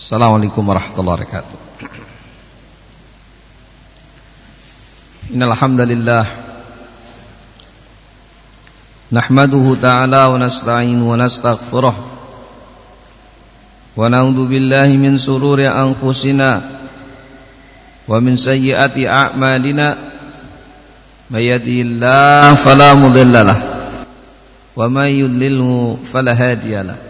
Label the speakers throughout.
Speaker 1: Assalamualaikum warahmatullahi wabarakatuh Innal hamdalillah nahmaduhu ta'ala wa nasta'inu wa nastaghfiruh wa na'udzu billahi min sururi anfusina wa min sayyiati a'malina may yahdihillahu fala mudilla wa may yudlilhu fala hadiya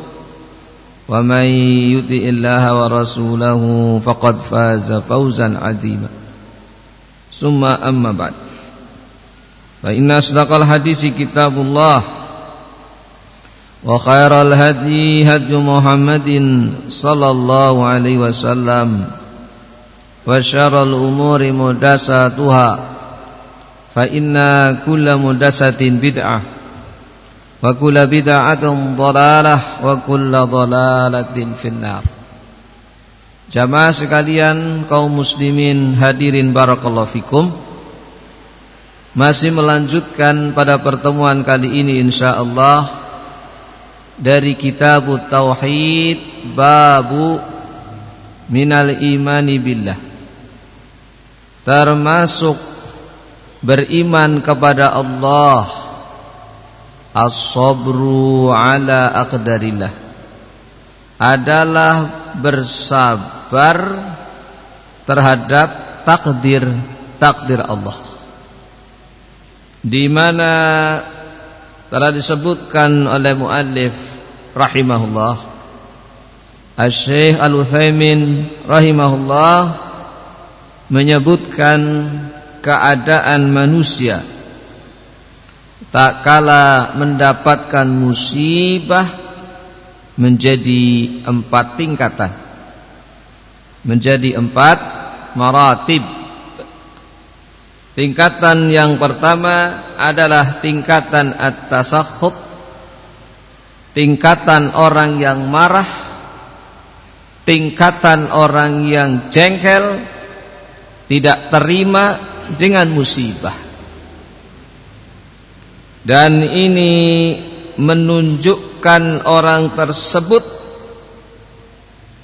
Speaker 1: ومن يطع الله ورسوله فقد فاز فوزا عظيما ثم أما بعد فإن أصدق الحديث كتاب الله وخير الهدي هدي محمد صلى الله عليه وسلم وشر الأمور محدثاتها فإن كل محدثة بدعة wa kullu bid'atin dhalalah wa kullu dhalalatin finnar. Jamaah sekalian kaum muslimin hadirin barakallahu fikum Masih melanjutkan pada pertemuan kali ini insyaallah dari kitab tauhid babu minal imani billah. Termasuk beriman kepada Allah As-sabru ala aqdarillah adalah bersabar terhadap takdir takdir Allah. Di mana telah disebutkan oleh muallif rahimahullah Asy-Syaikh Al-Utsaimin rahimahullah menyebutkan keadaan manusia tak kala mendapatkan musibah menjadi empat tingkatan. Menjadi empat maratib. Tingkatan yang pertama adalah tingkatan at-tasakhut. Tingkatan orang yang marah. Tingkatan orang yang jengkel. Tidak terima dengan musibah dan ini menunjukkan orang tersebut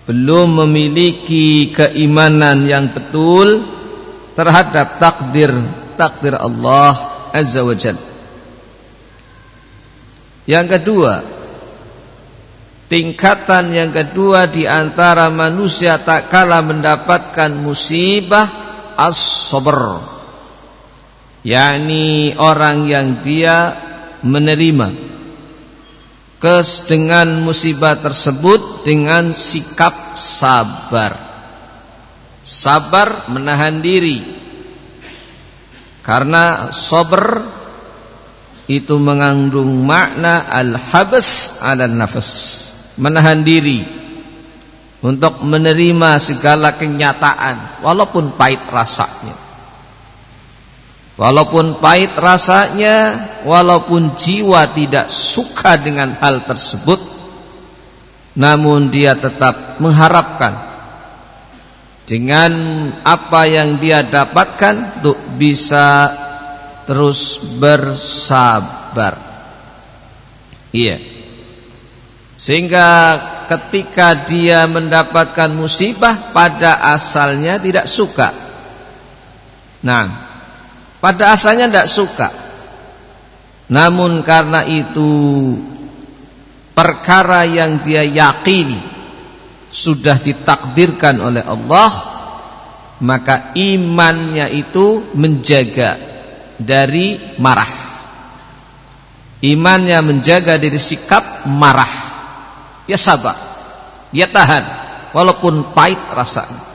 Speaker 1: belum memiliki keimanan yang betul terhadap takdir takdir Allah Azza wa Jalla. Yang kedua, tingkatan yang kedua di antara manusia tak kala mendapatkan musibah as-sabr yakni orang yang dia menerima kes dengan musibah tersebut dengan sikap sabar. Sabar menahan diri. Karena sabar itu mengandung makna al-habs ala nafas menahan diri untuk menerima segala kenyataan walaupun pahit rasanya Walaupun pahit rasanya Walaupun jiwa tidak suka dengan hal tersebut Namun dia tetap mengharapkan Dengan apa yang dia dapatkan Untuk bisa terus bersabar. Iya. Sehingga ketika dia mendapatkan musibah Pada asalnya tidak suka. Nah pada asalnya tidak suka. Namun karena itu perkara yang dia yakini sudah ditakdirkan oleh Allah maka imannya itu menjaga dari marah. Imannya menjaga dari sikap marah. Ya sabar. Dia tahan walaupun pahit rasanya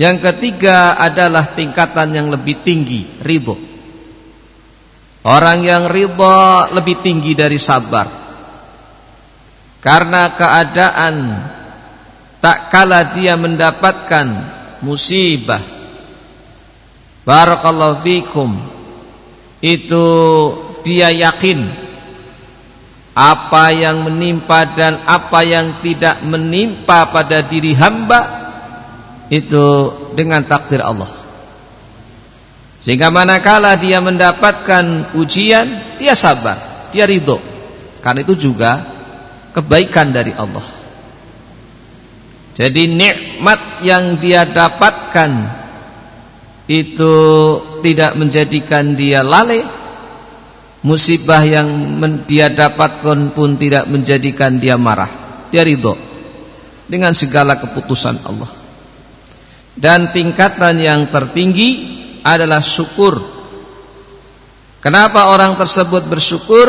Speaker 1: yang ketiga adalah tingkatan yang lebih tinggi ridho. Orang yang ridho lebih tinggi dari sabar. Karena keadaan tak kala dia mendapatkan musibah. Barakallahu fikum. Itu dia yakin apa yang menimpa dan apa yang tidak menimpa pada diri hamba itu dengan takdir Allah. Sehingga manakala dia mendapatkan ujian dia sabar dia ridho. Karena itu juga kebaikan dari Allah. Jadi nikmat yang dia dapatkan itu tidak menjadikan dia lalai. Musibah yang dia dapatkan pun tidak menjadikan dia marah. Dia ridho dengan segala keputusan Allah dan tingkatan yang tertinggi adalah syukur kenapa orang tersebut bersyukur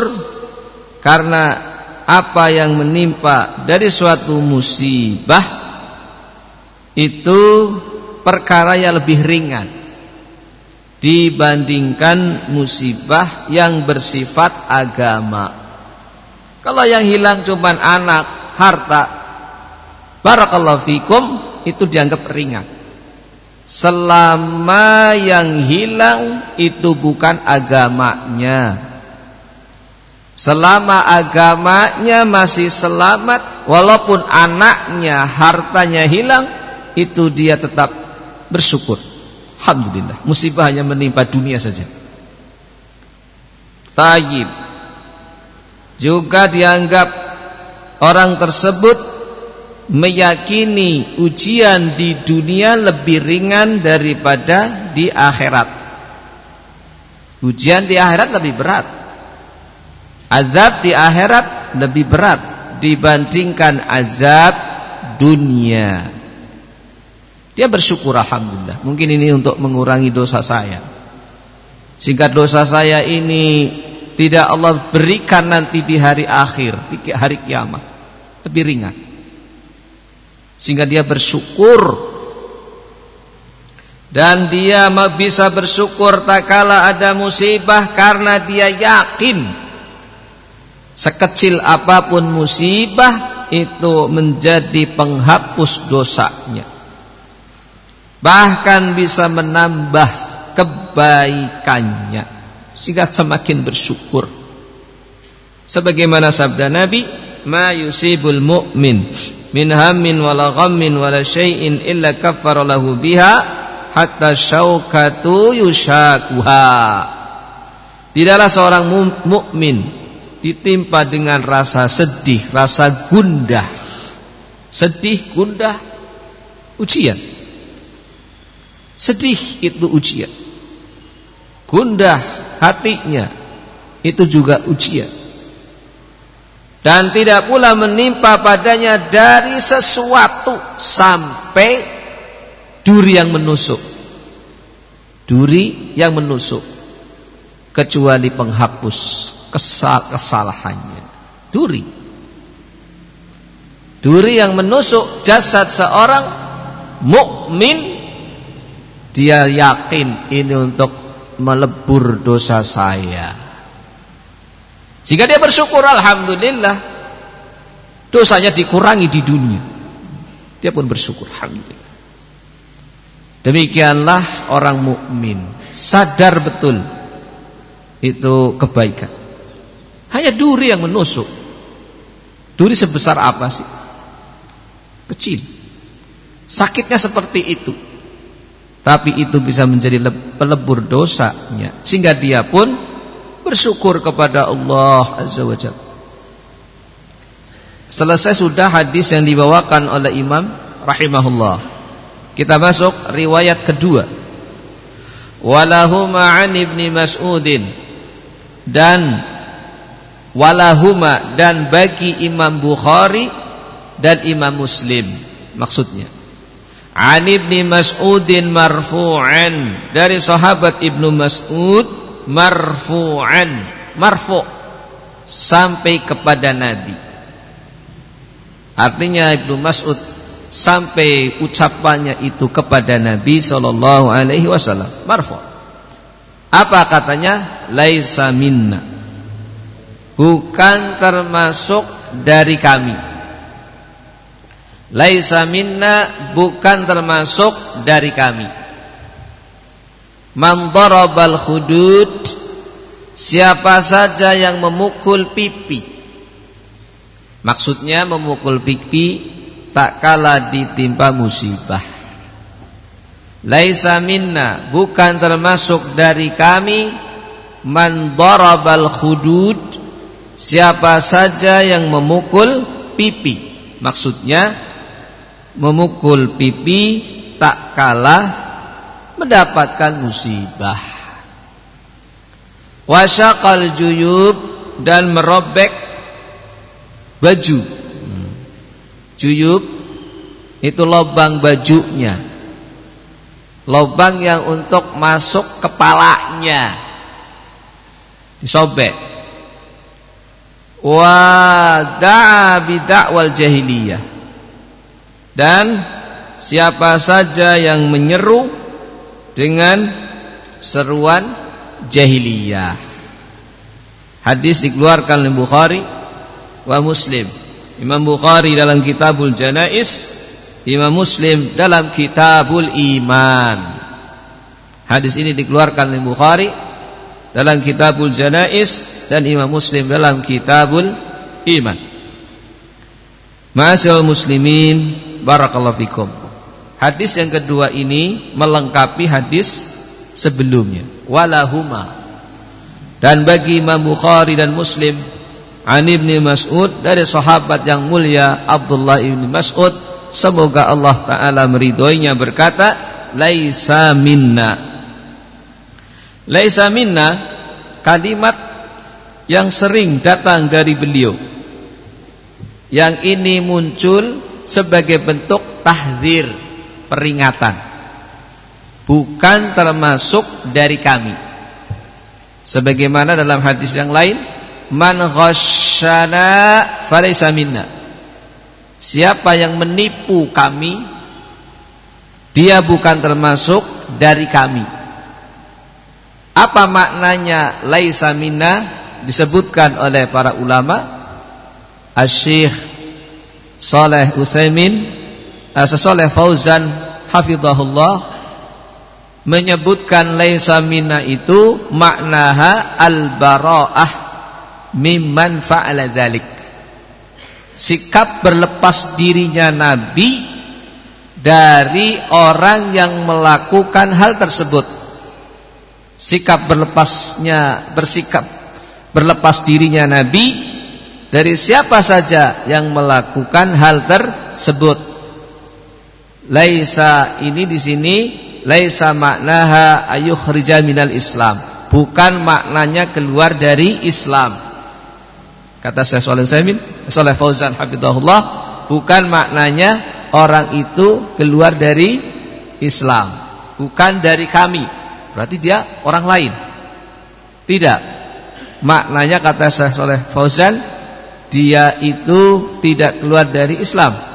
Speaker 1: karena apa yang menimpa dari suatu musibah itu perkara yang lebih ringan dibandingkan musibah yang bersifat agama. Kalau yang hilang cuma anak, harta, barakallahu fikum itu dianggap ringan. Selama yang hilang itu bukan agamanya. Selama agamanya masih selamat walaupun anaknya, hartanya hilang, itu dia tetap bersyukur. Alhamdulillah Musibah hanya menimpa dunia saja Tayyib Juga dianggap Orang tersebut Meyakini ujian di dunia Lebih ringan daripada di akhirat Ujian di akhirat lebih berat Azab di akhirat lebih berat Dibandingkan azab dunia dia bersyukur alhamdulillah. Mungkin ini untuk mengurangi dosa saya. Sehingga dosa saya ini tidak Allah berikan nanti di hari akhir, di hari kiamat. Lebih ringan. Sehingga dia bersyukur. Dan dia bisa bersyukur tak kala ada musibah karena dia yakin sekecil apa pun musibah itu menjadi penghapus dosanya. Bahkan bisa menambah kebaikannya. Sehingga semakin bersyukur. Sebagaimana sabda Nabi ma yusibul mu'min min hammin wala ghammin wala syai'in illa kaffara lahu biha hatta syaukatu yushakuha tidaklah seorang mukmin ditimpa dengan rasa sedih rasa gundah sedih gundah ujian Sedih itu ujian. Gundah hatinya itu juga ujian. Dan tidak pula menimpa padanya dari sesuatu sampai duri yang menusuk. Duri yang menusuk. Kecuali penghapus kesal kesalahannya. Duri. Duri yang menusuk jasad seorang mukmin dia yakin ini untuk melebur dosa saya. Sehingga dia bersyukur alhamdulillah dosanya dikurangi di dunia. Dia pun bersyukur alhamdulillah. Demikianlah orang mukmin sadar betul itu kebaikan. Hanya duri yang menusuk. Duri sebesar apa sih? Kecil. Sakitnya seperti itu tapi itu bisa menjadi pelebur dosanya sehingga dia pun bersyukur kepada Allah Azza wa Jalla. Selesai sudah hadis yang dibawakan oleh Imam rahimahullah. Kita masuk riwayat kedua. Walahuma an ibni Mas'udin dan walahuma dan bagi Imam Bukhari dan Imam Muslim maksudnya. An Ibnu Mas'udin marfu'an dari sahabat Ibnu Mas'ud marfu'an marfu' sampai kepada Nabi. Artinya Ibnu Mas'ud sampai ucapannya itu kepada Nabi sallallahu alaihi wasallam marfu'. Apa katanya? Laisa minna. Bukan termasuk dari kami laisa minna bukan termasuk dari kami man darabal hudud siapa saja yang memukul pipi. Maksudnya memukul pipi tak kala ditimpa musibah. Laisa minna bukan termasuk dari kami. Man darabal hudud siapa saja yang memukul pipi. Maksudnya memukul pipi tak kalah mendapatkan musibah. Wasyaqal juyub dan merobek baju. Juyub itu lubang bajunya. Lubang yang untuk masuk kepalanya. Disobek. Wa da'a bid'awal jahiliyah dan siapa saja yang menyeru dengan seruan jahiliyah. Hadis dikeluarkan oleh Bukhari wa Muslim. Imam Bukhari dalam Kitabul Janais, Imam Muslim dalam Kitabul Iman. Hadis ini dikeluarkan oleh Bukhari dalam Kitabul Janais dan Imam Muslim dalam Kitabul Iman. Masyaallah muslimin barakallahu fikum. Hadis yang kedua ini melengkapi hadis sebelumnya. Walahuma. Dan bagi Imam Bukhari dan Muslim An Ibni Mas'ud dari sahabat yang mulia Abdullah Ibni Mas'ud semoga Allah taala meridhoinya berkata laisa minna laisa minna kalimat yang sering datang dari beliau yang ini muncul sebagai bentuk tahdir peringatan. Bukan termasuk dari kami. Sebagaimana dalam hadis yang lain man ghasyana falaysa minna. Siapa yang menipu kami dia bukan termasuk dari kami. Apa maknanya laisa minna disebutkan oleh para ulama? Asy-Syaikh Saleh Utsaimin Sesoleh Fauzan hafizahullah menyebutkan laisa minna itu maknaha al-bara'ah mimman fa'ala dzalik. Sikap berlepas dirinya Nabi dari orang yang melakukan hal tersebut. Sikap berlepasnya bersikap berlepas dirinya Nabi dari siapa saja yang melakukan hal tersebut. Laisa ini di sini laisa maknaha ayukhrija minal Islam. Bukan maknanya keluar dari Islam. Kata Syekh Shalih Utsaimin, Shalih Fauzan hafizahullah, bukan maknanya orang itu keluar dari Islam, bukan dari kami. Berarti dia orang lain. Tidak. Maknanya kata Syekh Shalih Fauzan dia itu tidak keluar dari Islam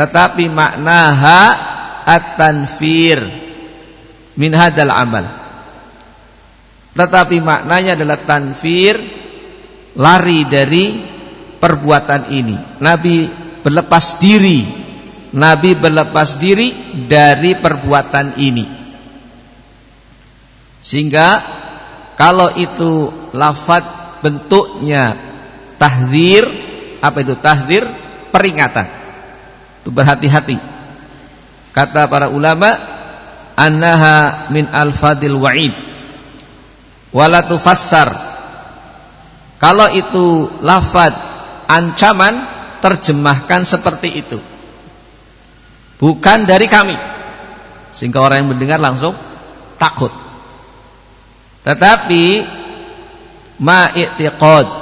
Speaker 1: tetapi maknaha at-tanfir min hadal amal. Tetapi maknanya adalah tanfir lari dari perbuatan ini. Nabi berlepas diri. Nabi berlepas diri dari perbuatan ini. Sehingga kalau itu lafaz bentuknya tahdir apa itu tahdir peringatan berhati-hati. Kata para ulama annaha min al-fadil wa'id. Wala tufassar. Kalau itu lafad ancaman terjemahkan seperti itu. Bukan dari kami. Sehingga orang yang mendengar langsung takut. Tetapi ma i'tiqad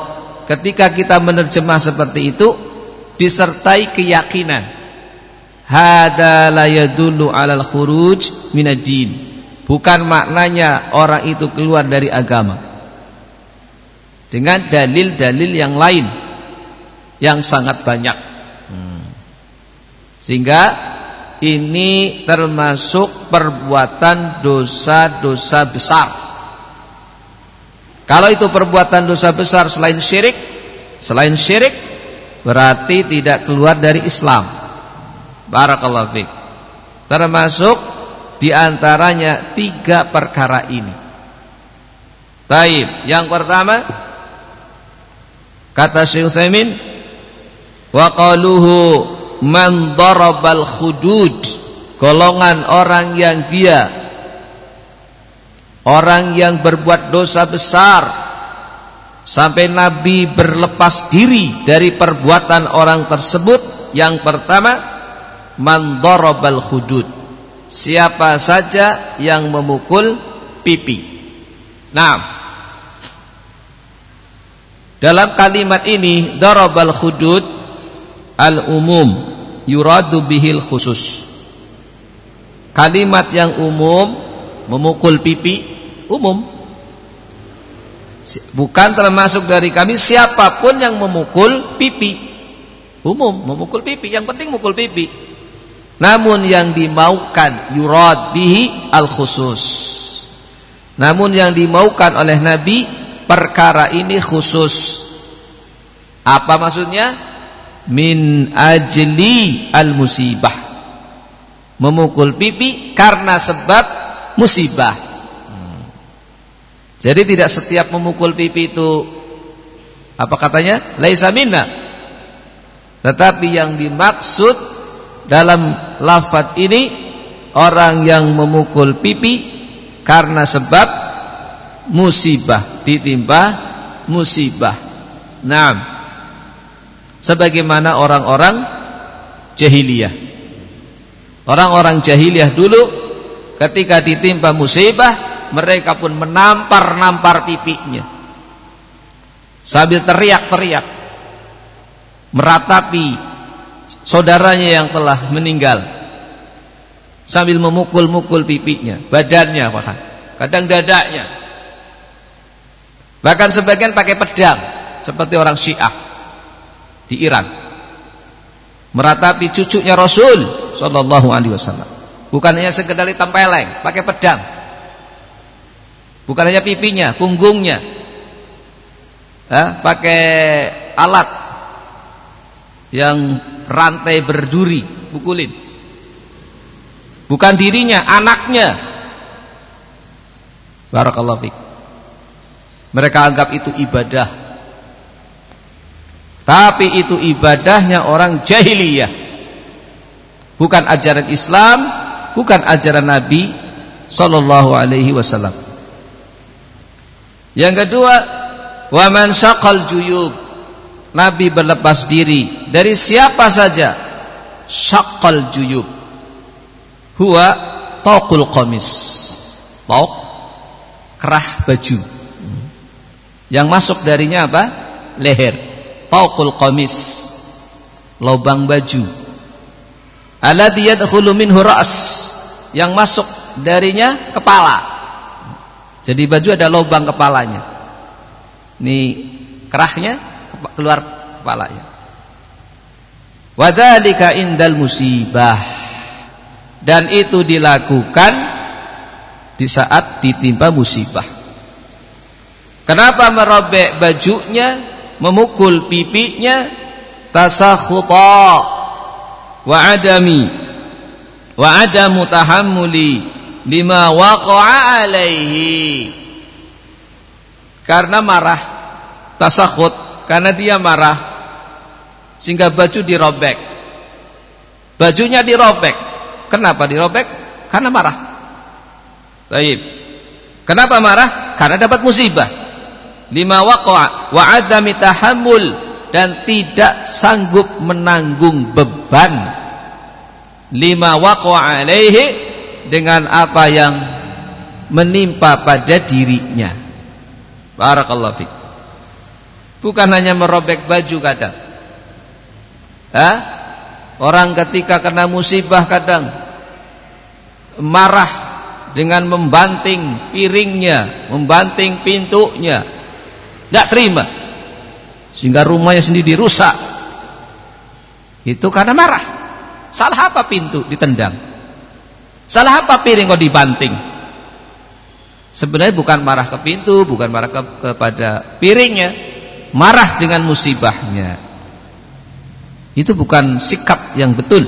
Speaker 1: Ketika kita menerjemah seperti itu disertai keyakinan. Hada la yadullu 'alal khuruj minad din. Bukan maknanya orang itu keluar dari agama. Dengan dalil-dalil yang lain yang sangat banyak. Hmm. Sehingga ini termasuk perbuatan dosa-dosa besar. Kalau itu perbuatan dosa besar selain syirik, selain syirik berarti tidak keluar dari Islam. Barakallahu fiik. Termasuk di antaranya tiga perkara ini. Taib. Yang pertama kata Syekh Utsaimin wa qaluhu man darabal hudud golongan orang yang dia orang yang berbuat dosa besar sampai Nabi berlepas diri dari perbuatan orang tersebut yang pertama man darabal hudud siapa saja yang memukul pipi. Nah dalam kalimat ini darabal hudud al-umum yuradu bihil khusus. Kalimat yang umum memukul pipi umum. Bukan termasuk dari kami siapa pun yang memukul pipi. Umum memukul pipi. Yang penting mukul pipi namun yang dimaukan yurad bihi al khusus namun yang dimaukan oleh nabi perkara ini khusus. Apa maksudnya? Min ajli al musibah memukul pipi karena sebab musibah. Hmm. jadi tidak setiap memukul pipi itu apa katanya? Laisa minna. Tetapi yang dimaksud dalam lafaz ini orang yang memukul pipi karena sebab musibah ditimpa musibah. Naam sebagaimana orang-orang jahiliyah. Orang-orang jahiliyah dulu ketika ditimpa musibah mereka pun menampar-nampar pipinya sambil teriak-teriak meratapi saudaranya yang telah meninggal. Sambil memukul-mukul pipinya, badannya bahkan kadang dadanya. Bahkan sebagian pakai pedang seperti orang Syiah di Iran. Meratapi cucunya Rasul sallallahu alaihi wasallam. Bukan hanya sekedar tempeleng pakai pedang. Bukan hanya pipinya punggungnya. Pakai alat yang rantai berduri pukulin bukan dirinya anaknya barakallahu fik mereka anggap itu ibadah tapi itu ibadahnya orang jahiliyah. Bukan ajaran Islam, bukan ajaran Nabi sallallahu alaihi wasallam. Yang kedua, wa man syaqal juyub. Nabi berlepas diri dari siapa saja. Syaqal juyub. Huwa taqul qamis. Taq kerah baju. Yang masuk darinya apa? Leher tauqul qamis lubang baju alladhi yadkhulu minhu ra's yang masuk darinya kepala jadi baju ada lubang kepalanya ini kerahnya keluar kepalanya wadzalika indal musibah. Dan itu dilakukan di saat ditimpa musibah. Kenapa merobek bajunya memukul pipinya? Tasakhuta wa adami wa adamu tahammuli lima waqa'a alaihi. Karena marah tasakhut karena dia marah. Sehingga baju dirobek. Bajunya dirobek. Kenapa dirobek? Karena marah. Baik. Kenapa marah? Karena dapat musibah. Lima waqa'a wa adami tahammul dan tidak sanggup menanggung beban. Lima waqa'a alaihi dengan apa yang menimpa pada dirinya. Barakallahu fik bukan hanya merobek baju kadang Hah? Orang ketika kena musibah kadang marah dengan membanting piringnya, membanting pintunya. Tidak terima. Sehingga rumahnya sendiri rusak. Itu karena marah. Salah apa pintu ditendang? Salah apa piring kok dibanting? Sebenarnya bukan marah ke pintu, bukan marah ke, kepada piringnya, marah dengan musibahnya. Itu bukan sikap yang betul.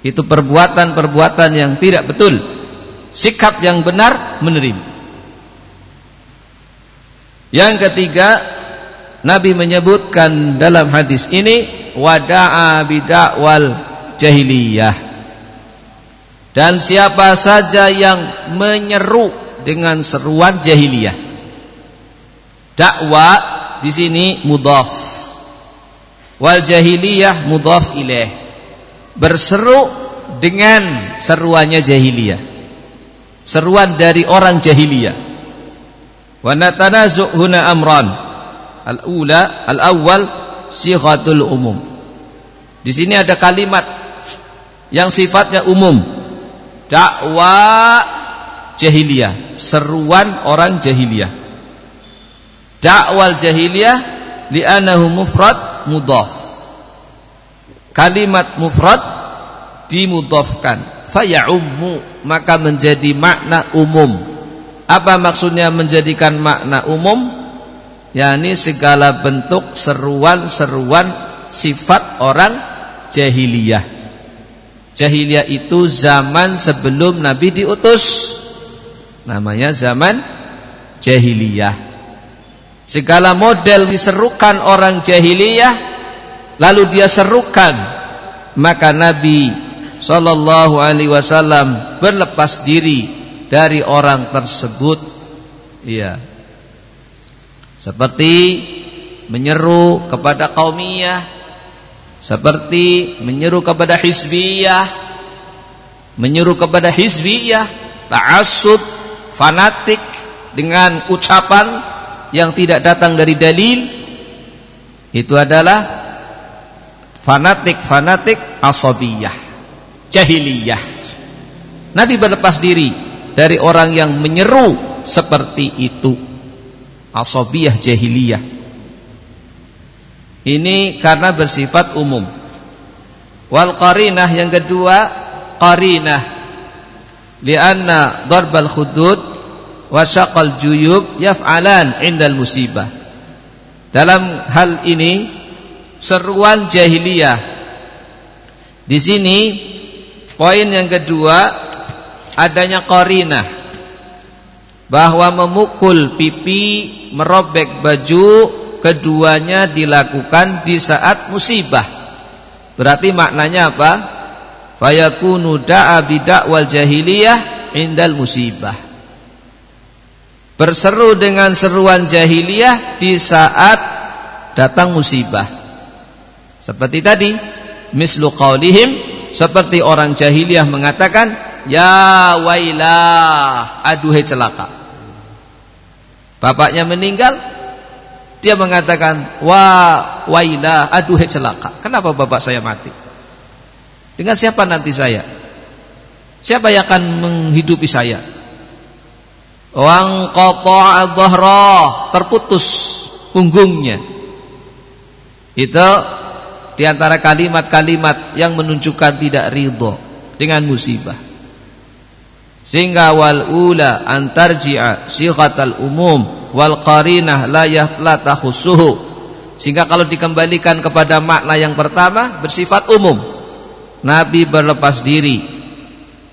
Speaker 1: Itu perbuatan-perbuatan yang tidak betul. Sikap yang benar menerima. Yang ketiga, Nabi menyebutkan dalam hadis ini wada'a bidakwal jahiliyah. Dan siapa saja yang menyeru dengan seruan jahiliyah. Dakwah di sini mudhaf. Wal jahiliyah mudhaf ilaih. Berseru dengan seruannya jahiliyah. Seruan dari orang jahiliyah. Wa natanazu huna amran. Al-ula al-awwal sighatul umum. Di sini ada kalimat yang sifatnya umum. Dakwah jahiliyah. Seruan orang jahiliyah dakwal jahiliyah li'anahu mufrad mudhaf. Kalimat mufrad dimudhafkan. Faya'ummu maka menjadi makna umum. Apa maksudnya menjadikan makna umum? Yakni segala bentuk seruan-seruan sifat orang jahiliyah. Jahiliyah itu zaman sebelum nabi diutus. Namanya zaman jahiliyah segala model diserukan orang jahiliyah lalu dia serukan. Maka Nabi sallallahu alaihi wasallam berlepas diri dari orang tersebut. Iya. Seperti menyeru kepada kaumiyah seperti menyeru kepada hizbiyah menyeru kepada hizbiyah ta'assub fanatik dengan ucapan yang tidak datang dari dalil itu adalah fanatik-fanatik asabiyah, jahiliyah. Nabi berlepas diri dari orang yang menyeru seperti itu. Asabiyah jahiliyah. Ini karena bersifat umum. Wal qarinah yang kedua, qarinah lianna darbal khudud wa syaqal juyub yaf'alan indal musibah. Dalam hal ini seruan jahiliyah. Di sini poin yang kedua adanya qarinah bahwa memukul pipi, merobek baju keduanya dilakukan di saat musibah. Berarti maknanya apa? Fayakunu da'a bidakwal jahiliyah indal musibah. Berseru dengan seruan jahiliyah di saat datang musibah. Seperti tadi, mislu qaulihim seperti orang jahiliyah mengatakan, ya wailah, aduhai celaka. Bapaknya meninggal, dia mengatakan, wa wailah, aduhai celaka. Kenapa bapak saya mati? Dengan siapa nanti saya? Siapa yang akan menghidupi saya? Wang qata'a dhahrah, terputus punggungnya. Itu di antara kalimat-kalimat yang menunjukkan tidak ridho dengan musibah. Sehingga wal ula antarji'a sighatal umum wal qarinah la yahlata khusuhu. Sehingga kalau dikembalikan kepada makna yang pertama bersifat umum. Nabi berlepas diri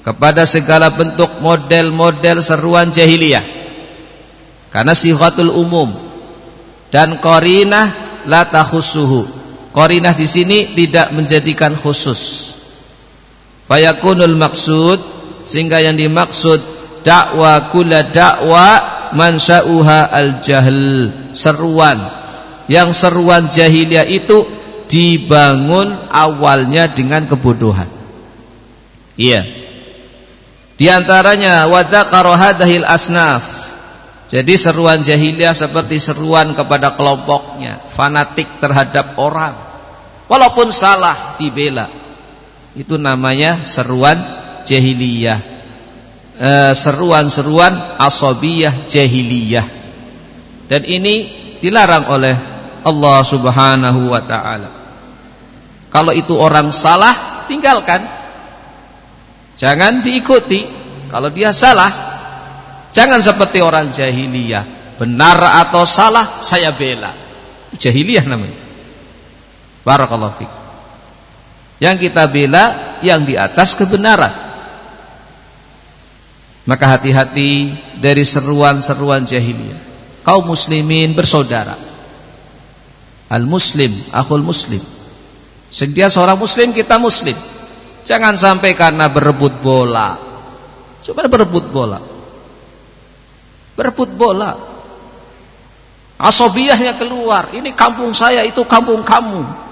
Speaker 1: kepada segala bentuk model-model seruan jahiliyah. Karena sifatul umum dan qarinah la takhusuhu Qarinah di sini tidak menjadikan khusus. Fayakunul maksud sehingga yang dimaksud dakwa kula dakwa mansauha al-jahl, seruan. Yang seruan jahiliyah itu dibangun awalnya dengan kebodohan. Iya. Di antaranya asnaf. Jadi seruan jahiliyah seperti seruan kepada kelompoknya, fanatik terhadap orang Walaupun salah dibela. Itu namanya seruan jahiliyah. E, seruan-seruan asobiyah jahiliyah. Dan ini dilarang oleh Allah Subhanahu wa taala. Kalau itu orang salah, tinggalkan. Jangan diikuti. Kalau dia salah, jangan seperti orang jahiliyah. Benar atau salah, saya bela. Jahiliyah namanya. Barakallahu fiik. Yang kita bela yang di atas kebenaran. Maka hati-hati dari seruan-seruan jahiliyah. Kaum muslimin bersaudara. Al-muslim, akhul muslim. Sedia seorang muslim, kita muslim. Jangan sampai karena berebut bola. Cuma berebut bola. Berebut bola. Asobiyahnya keluar. Ini kampung saya, itu kampung kamu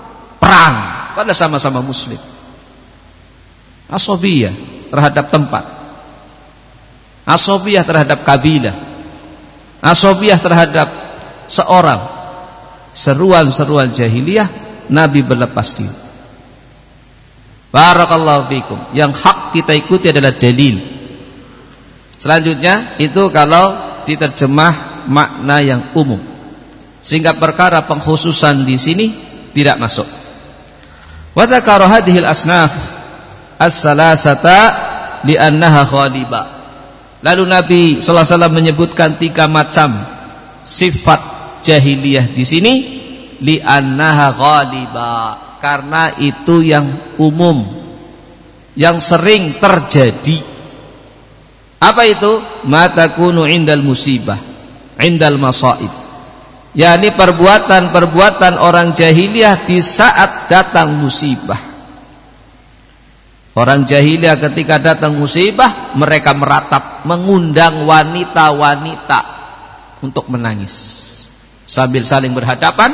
Speaker 1: perang pada sama-sama muslim asobiyah terhadap tempat asobiyah terhadap kabilah asobiyah terhadap seorang seruan-seruan jahiliyah Nabi berlepas diri Barakallahu fikum. Yang hak kita ikuti adalah dalil. Selanjutnya itu kalau diterjemah makna yang umum. Sehingga perkara pengkhususan di sini tidak masuk. Wa dzakara hadhihi al-asnaf as-salasata li'annaha khaliba. Lalu Nabi sallallahu alaihi wasallam menyebutkan tiga macam sifat jahiliyah di sini. Li'annaha ghaliba karena itu yang umum yang sering terjadi apa itu matakunu indal musibah indal masaib yakni perbuatan-perbuatan orang jahiliyah di saat datang musibah. Orang jahiliyah ketika datang musibah mereka meratap mengundang wanita-wanita untuk menangis. Sambil saling berhadapan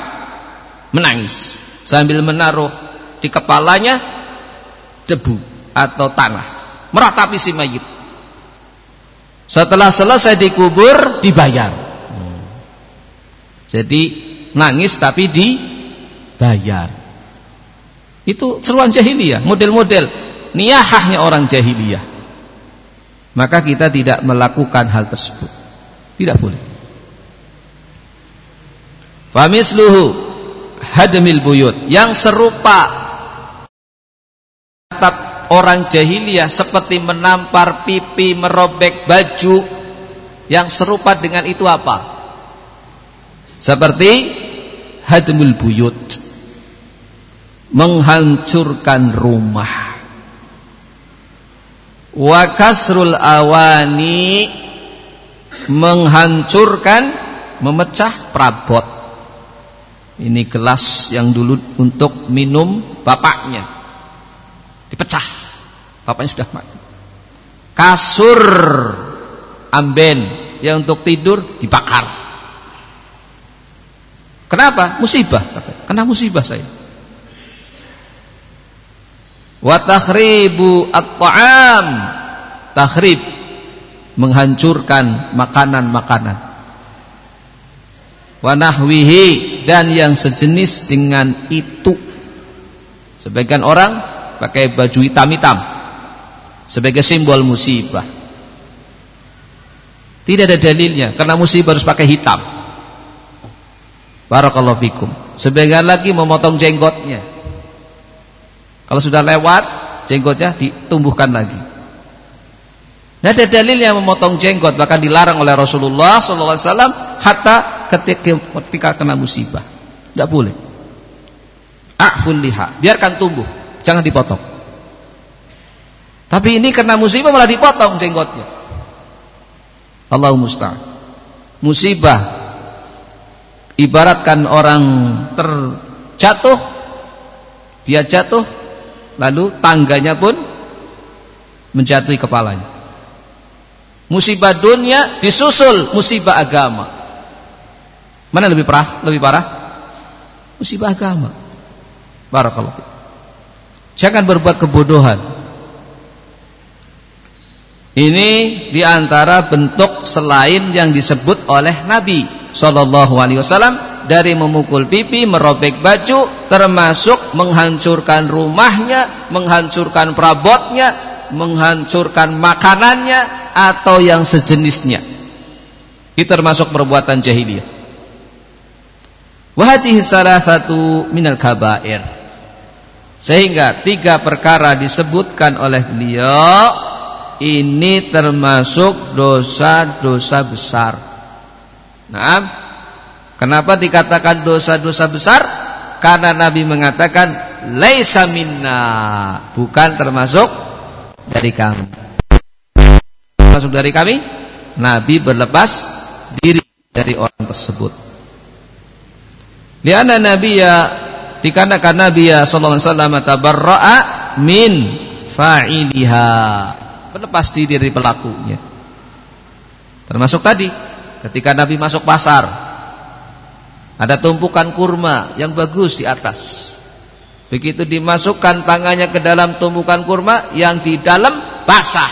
Speaker 1: menangis, sambil menaruh di kepalanya debu atau tanah, meratapi si mayit. Setelah selesai dikubur dibayar. Jadi nangis tapi dibayar. Itu seruan jahiliyah, model-model niyahahnya orang jahiliyah. Maka kita tidak melakukan hal tersebut. Tidak boleh. Famisluhu hadmil buyut yang serupa tatap orang jahiliyah seperti menampar pipi, merobek baju yang serupa dengan itu apa? Seperti hadmul buyut menghancurkan rumah. Wa kasrul awani menghancurkan memecah perabot. Ini gelas yang dulu untuk minum bapaknya dipecah. Bapaknya sudah mati. Kasur amben yang untuk tidur dibakar. Kenapa? Musibah. Kena musibah saya. Wa takhribu at-ta'am. Takhrib menghancurkan makanan-makanan. Wa nahwihi dan yang sejenis dengan itu. Sebagian orang pakai baju hitam-hitam sebagai simbol musibah. Tidak ada dalilnya karena musibah harus pakai hitam. Barakallahu fikum. Sebagian lagi memotong jenggotnya. Kalau sudah lewat jenggotnya ditumbuhkan lagi. Nah, ada dalilnya memotong jenggot bahkan dilarang oleh Rasulullah sallallahu alaihi hatta ketika, ketika kena musibah. Tidak boleh. A'ful liha, biarkan tumbuh, jangan dipotong. Tapi ini kena musibah malah dipotong jenggotnya. Allah musta'an. Musibah ibaratkan orang terjatuh dia jatuh lalu tangganya pun menjatuhi kepalanya musibah dunia disusul musibah agama mana lebih parah? Lebih parah? Musibah agama. Barakallahu jangan berbuat kebodohan. Ini di antara bentuk selain yang disebut oleh Nabi Shallallahu Alaihi Wasallam dari memukul pipi, merobek baju, termasuk menghancurkan rumahnya, menghancurkan perabotnya, menghancurkan makanannya atau yang sejenisnya. Itu termasuk perbuatan jahiliyah. Wahatihi satu minal kabair. Sehingga tiga perkara disebutkan oleh beliau ini termasuk dosa-dosa besar. Nah, kenapa dikatakan dosa-dosa besar? Karena Nabi mengatakan laisa minna, bukan termasuk dari kami. Termasuk dari kami? Nabi berlepas diri dari orang tersebut. Lianna ya dikarenakan Nabi ya sallallahu alaihi wasallam tabarra'a min fa'iliha berlepas diri dari pelakunya. Termasuk tadi ketika Nabi masuk pasar ada tumpukan kurma yang bagus di atas. Begitu dimasukkan tangannya ke dalam tumpukan kurma yang di dalam basah.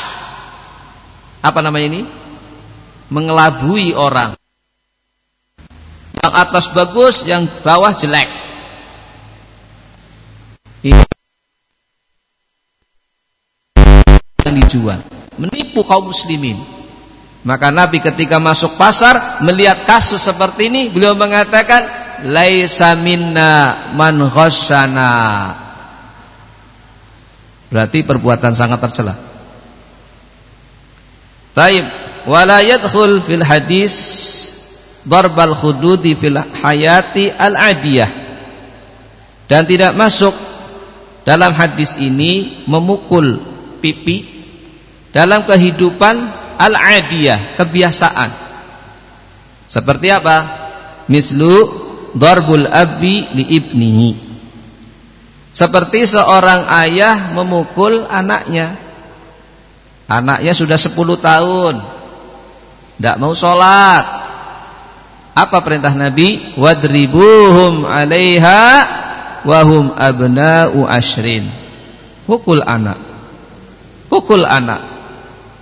Speaker 1: Apa namanya ini? Mengelabui orang. Yang atas bagus, yang bawah jelek. Ini yang dijual. Menipu kaum muslimin. Maka Nabi ketika masuk pasar melihat kasus seperti ini beliau mengatakan laisa minna man berarti perbuatan sangat tercela. Taib. Wala yadkhul fil hadis darbal khududi fil hayati al adiyah dan tidak masuk dalam hadis ini memukul pipi dalam kehidupan al-adiyah, kebiasaan. Seperti apa? Mislu darbul abi li ibnihi. Seperti seorang ayah memukul anaknya. Anaknya sudah 10 tahun. Tidak mau sholat. Apa perintah Nabi? Wadribuhum alaiha wahum abna'u ashrin. Pukul anak. Pukul anak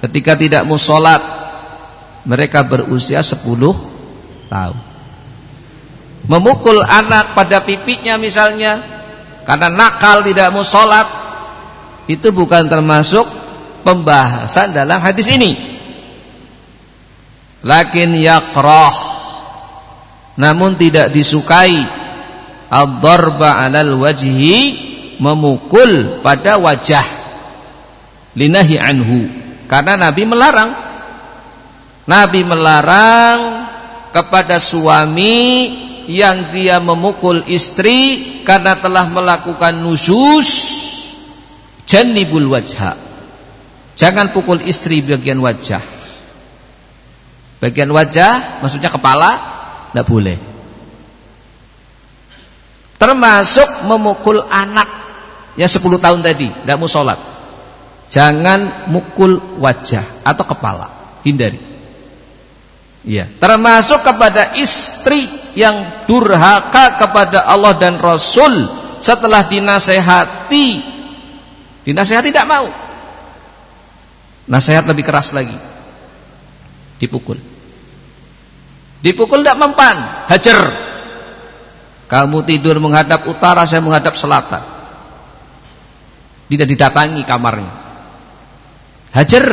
Speaker 1: ketika tidak mau sholat mereka berusia 10 tahun memukul anak pada pipinya misalnya karena nakal tidak mau sholat itu bukan termasuk pembahasan dalam hadis ini lakin yakrah namun tidak disukai ad-darba 'alal wajhi memukul pada wajah linahi anhu karena Nabi melarang. Nabi melarang kepada suami yang dia memukul istri karena telah melakukan nusus janibul wajha. Jangan pukul istri bagian wajah. Bagian wajah maksudnya kepala tidak boleh. Termasuk memukul anak yang 10 tahun tadi, tidak mau sholat. Jangan mukul wajah atau kepala, hindari. Ya, termasuk kepada istri yang durhaka kepada Allah dan Rasul setelah dinasehati, dinasehati tidak mau. Nasihat lebih keras lagi. Dipukul. Dipukul tidak mempan, hajar. Kamu tidur menghadap utara, saya menghadap selatan. Tidak didatangi kamarnya. Hajar.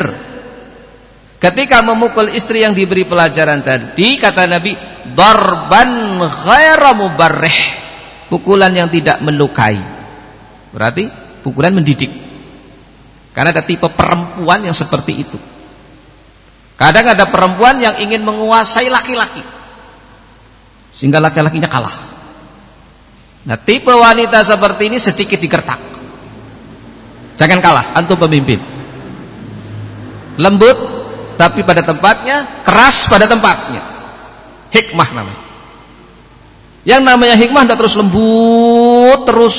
Speaker 1: Ketika memukul istri yang diberi pelajaran tadi, kata Nabi, darban ghaira mubarrih. Pukulan yang tidak melukai. Berarti pukulan mendidik. Karena ada tipe perempuan yang seperti itu. Kadang ada perempuan yang ingin menguasai laki-laki. Sehingga laki-lakinya kalah. Nah tipe wanita seperti ini sedikit digertak. Jangan kalah, antum pemimpin lembut tapi pada tempatnya, keras pada tempatnya. Hikmah namanya. Yang namanya hikmah tidak terus lembut terus.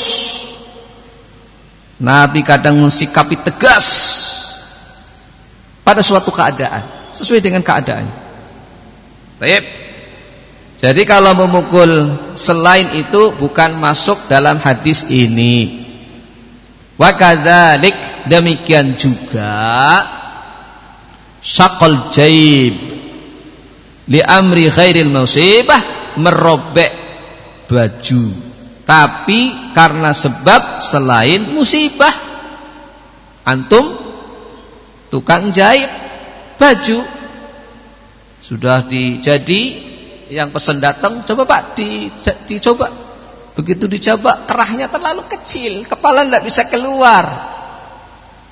Speaker 1: Nabi kadang mensikapi tegas pada suatu keadaan sesuai dengan keadaannya. Baik. Jadi kalau memukul selain itu bukan masuk dalam hadis ini. Wa demikian juga syaqal jaib li amri khairil musibah merobek baju tapi karena sebab selain musibah antum tukang jahit baju sudah dijadi yang pesan datang coba Pak di, dicoba. Begitu dicoba kerahnya terlalu kecil kepala tidak bisa keluar.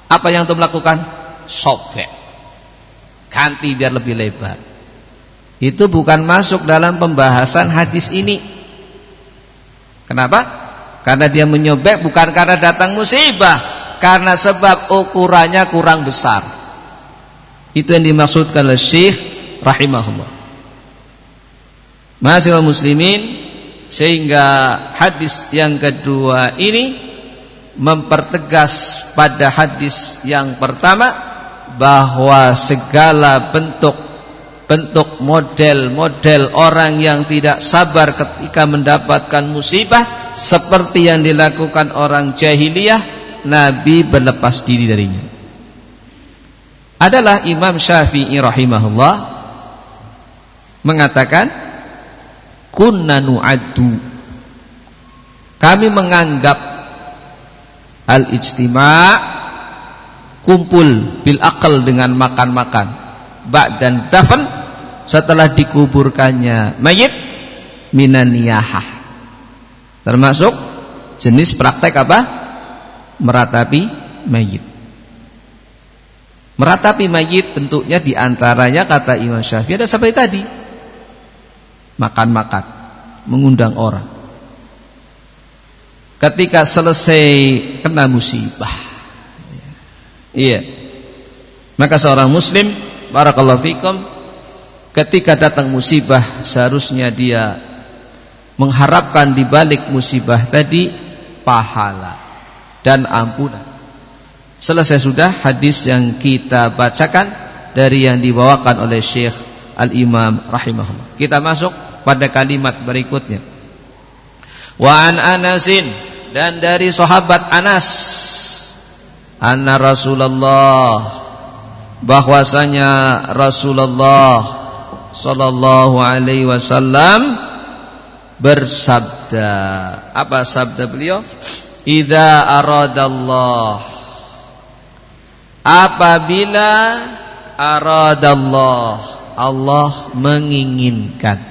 Speaker 1: Apa yang antum lakukan? Sobek. Ganti biar lebih lebar. Itu bukan masuk dalam pembahasan hadis ini. Kenapa? Karena dia menyobek bukan karena datang musibah karena sebab ukurannya kurang besar itu yang dimaksudkan oleh Syekh rahimahullah. Masyaallah muslimin sehingga hadis yang kedua ini mempertegas pada hadis yang pertama bahwa segala bentuk bentuk model-model orang yang tidak sabar ketika mendapatkan musibah seperti yang dilakukan orang jahiliyah Nabi berlepas diri darinya adalah Imam Syafi'i rahimahullah mengatakan kunna nu'addu. Kami menganggap al-ijtima' kumpul bil akal dengan makan-makan dan dafan setelah dikuburkannya mayit minaniyahah termasuk jenis praktek apa? Meratapi mayit meratapi mayit bentuknya di antaranya kata Imam Syafi'i ada seperti tadi makan-makan, mengundang orang. Ketika selesai kena musibah. Iya. Maka seorang muslim barakallahu fikum ketika datang musibah seharusnya dia mengharapkan di balik musibah tadi pahala dan ampunan. Selesai sudah hadis yang kita bacakan dari yang dibawakan oleh Syekh Al-Imam rahimahullah. Kita masuk pada kalimat berikutnya. Wa an Anasin dan dari sahabat Anas anna Rasulullah bahwasanya Rasulullah sallallahu alaihi wasallam bersabda. Apa sabda beliau? Idza aradallah apabila aradallah Allah menginginkan.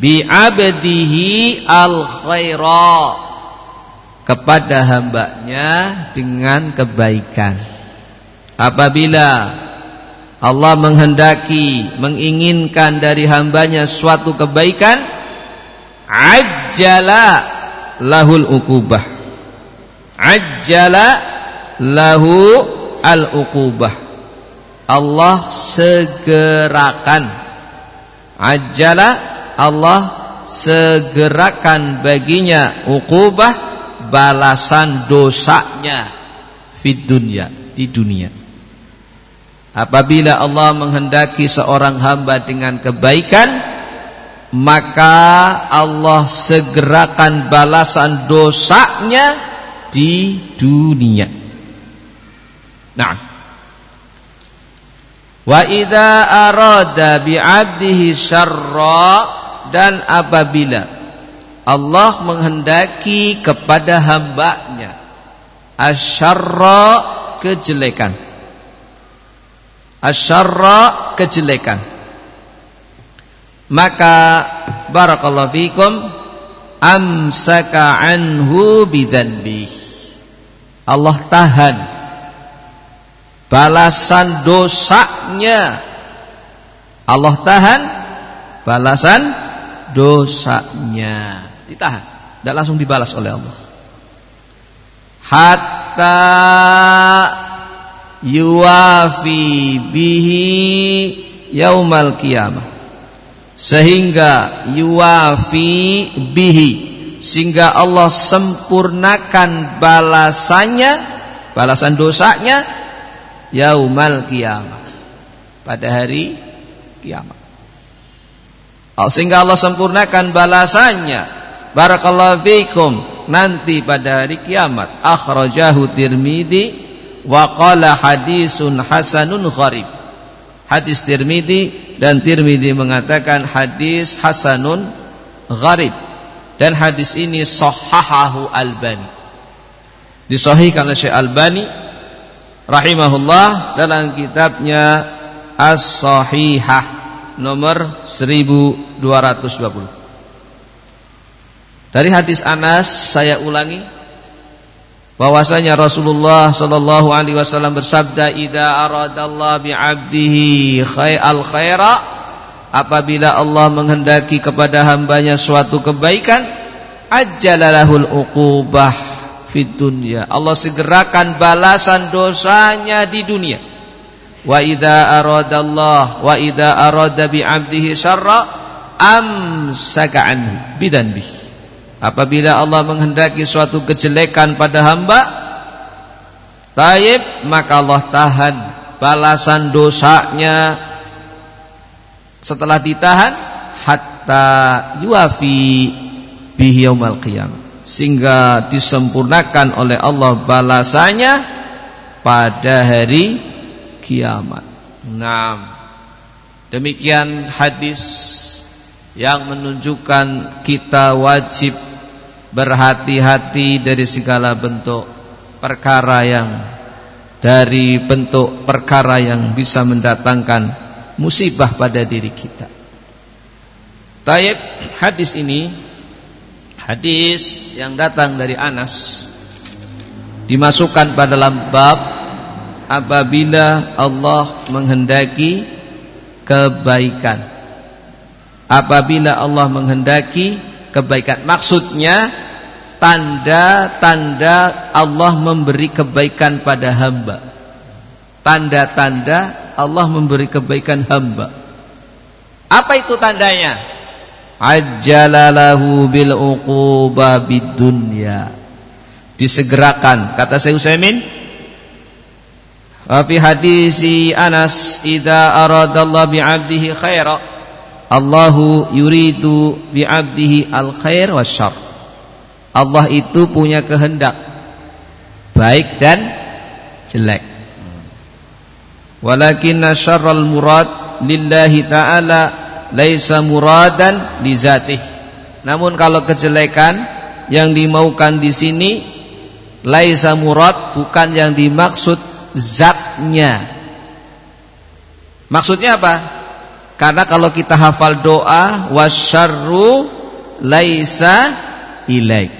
Speaker 1: Bi'abdihi al khaira kepada hambanya dengan kebaikan. Apabila Allah menghendaki menginginkan dari hambanya suatu kebaikan ajjala lahul ukubah ajjala lahu al ukubah Allah segerakan. Ajala Allah segerakan baginya ukubah balasan dosanya di dunia. Apabila Allah menghendaki seorang hamba dengan kebaikan maka Allah segerakan balasan dosanya di dunia nah Wa idza arada bi'abdihi syarra dan apabila Allah menghendaki kepada hambanya asyarra kejelekan. Asyarra kejelekan. Maka barakallahu fikum amsaka anhu bidzanbi Allah tahan balasan dosanya. Allah tahan balasan dosanya. Ditahan tidak langsung dibalas oleh Allah. Hatta yuwafi bihi yaumal qiyamah. Sehingga yuwafi bihi sehingga Allah sempurnakan balasannya balasan dosanya yaumal kiamat pada hari kiamat sehingga Allah sempurnakan balasannya barakallahu fikum nanti pada hari kiamat akhrajahu tirmidzi wa qala hadisun hasanun gharib. Hadis Tirmidzi dan Tirmidzi mengatakan hadis hasanun gharib. Dan hadis ini sahahahu Albani. Disahihkan oleh Syekh Albani rahimahullah dalam kitabnya As-Sahihah nomor 1220. Dari hadis Anas saya ulangi bahwasanya Rasulullah sallallahu alaihi wasallam bersabda idza aradallahu bi 'abdihi khayal khaira apabila Allah menghendaki kepada hambanya suatu kebaikan ajjalalahul uqubah fid dunya. Allah segerakan balasan dosanya di dunia. Wa idza aradallahu wa idza arada bi 'abdihi syarra amsaka anhu bidanbihi Apabila Allah menghendaki suatu kejelekan pada hamba Taib maka Allah tahan balasan dosanya. Setelah ditahan Hatta yuafi bihi yaumal qiyam Sehingga disempurnakan oleh Allah balasannya Pada hari kiamat Nah Demikian hadis yang menunjukkan kita wajib berhati-hati dari segala bentuk perkara yang dari bentuk perkara yang bisa mendatangkan musibah pada diri kita. Taib hadis ini hadis yang datang dari Anas dimasukkan pada dalam bab apabila Allah menghendaki kebaikan. Apabila Allah menghendaki kebaikan. Maksudnya tanda-tanda Allah memberi kebaikan pada hamba. Tanda-tanda Allah memberi kebaikan hamba. Apa itu tandanya? Ajjalalahu bil uquba bidunya. Disegerakan. Kata saya Utsaimin, fi hadisi Anas idza aradallahu bi 'abdihi khaira Allahu yuridu bi 'abdihi al-khair wasyarr. Allah itu punya kehendak baik dan jelek. Walakinna syarral murad lillahi ta'ala laisa muradan li zatih. Namun kalau kejelekan yang dimaukan di sini laisa murad bukan yang dimaksud zatnya. Maksudnya apa? Karena kalau kita hafal doa wasyarru laisa ilaik.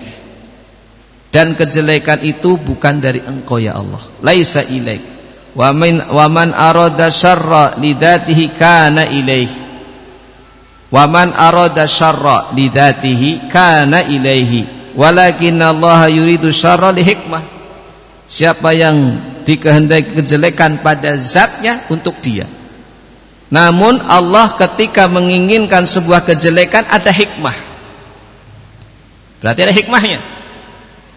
Speaker 1: Dan kejelekan itu bukan dari engkau ya Allah. Laisa ilaik. Wa man arada syarra lidatihi kana ilaih. Wa man arada syarra lidatihi kana ilaihi. Walakin Allah yuridu syarra li hikmah. Siapa yang dikehendaki kejelekan pada zatnya untuk dia namun Allah ketika menginginkan sebuah kejelekan ada hikmah. Berarti ada hikmahnya.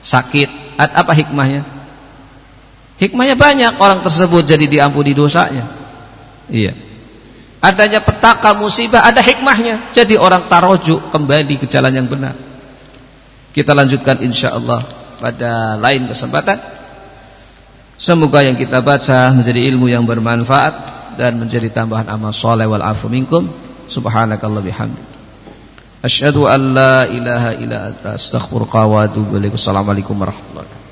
Speaker 1: Sakit, apa hikmahnya? Hikmahnya banyak orang tersebut jadi diampuni dosanya. Iya. Adanya petaka musibah ada hikmahnya. Jadi orang tarojuk kembali ke jalan yang benar. Kita lanjutkan insya Allah pada lain kesempatan. Semoga yang kita baca menjadi ilmu yang bermanfaat dan menjadi tambahan amal soleh wal afu minkum subhanakallah bihamdi asyhadu an la ilaha illa anta astaghfiruka wa atubu ilaik assalamualaikum warahmatullahi wabarakatuh